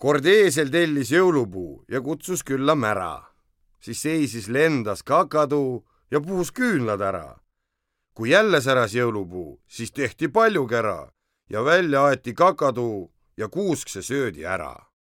kord eesel tellis jõulupuu ja kutsus külla mära. siis seisis, lendas kakadu ja puhus küünlad ära. kui jälle säras jõulupuu, siis tehti palju kära ja välja aeti kakadu ja kuuskse söödi ära